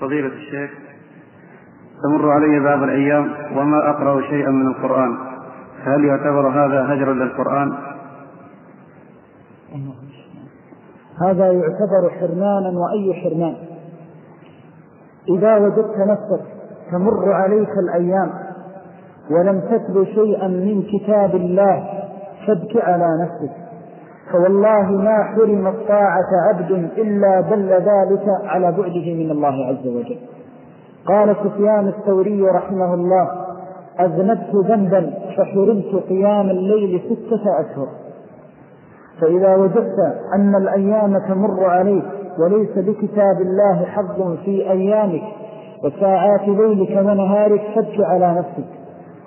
فضيلة الشيخ تمر علي بعض الأيام وما أقرأ شيئا من القرآن. هل يعتبر هذا هجرا للقرآن؟ هذا يعتبر حرمانا وأي حرمان. إذا وجدت نفسك تمر عليك الأيام ولم تتلو شيئا من كتاب الله فابك على نفسك. فوالله ما حرم الطاعة عبد إلا دل ذلك على بعده من الله عز وجل. قال سفيان الثوري رحمه الله أذنبت ذنبا فحرمت قيام الليل ستة أشهر. فإذا وجدت أن الأيام تمر عليك وليس بكتاب الله حظ في أيامك وساعات ليلك ونهارك فبك على نفسك.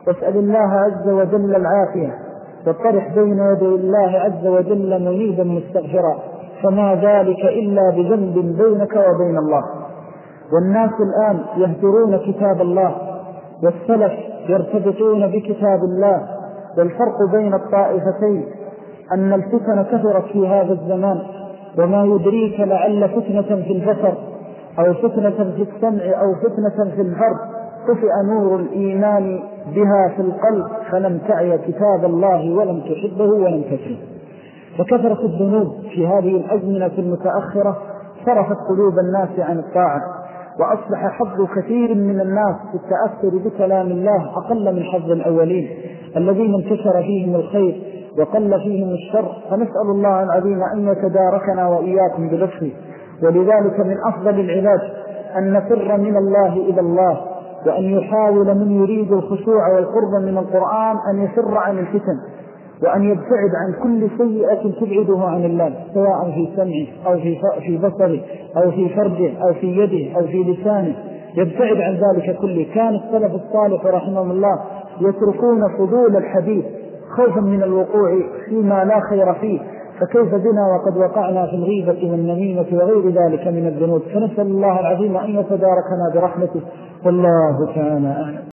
واسأل الله عز وجل العافية. وطرح بين يدي الله عز وجل منيبا مستغفرا فما ذلك إلا بذنب بينك وبين الله. والناس الآن يهجرون كتاب الله والسلف يرتبطون بكتاب الله والفرق بين الطائفتين أن الفتن كثرت في هذا الزمان وما يدريك لعل فتنة في البصر أو فتنة في السمع أو فتنة في الفرد طفئ نور الإيمان بها في القلب فلم تعي كتاب الله ولم تحبه ولم تكره فكثرة الذنوب في هذه الأزمنة المتأخرة صرفت قلوب الناس عن الطاعة. وأصبح حظ كثير من الناس في التأثر بكلام الله أقل من حظ الأولين الذين انتشر فيهم الخير وقل فيهم الشر. فنسأل الله العظيم أن يتداركنا وإياكم بلطفه ولذلك من أفضل العلاج أن نفر من الله إلى الله. وأن يحاول من يريد الخشوع والقرب من القرآن أن يفر عن الفتن وأن يبتعد عن كل سيئة تبعده عن الله سواء في سمعه أو في في بصره أو في فرجه أو في يده أو في لسانه. يبتعد عن ذلك كله. كان السلف الصالح رحمه الله يتركون فضول الحديث خوفا من الوقوع فيما لا خير فيه. فكيف بنا وقد وقعنا في الغيبة والنميمة وغير ذلك من الذنوب؟ فنسأل الله العظيم أن يتداركنا برحمته والله تعالى أعلم.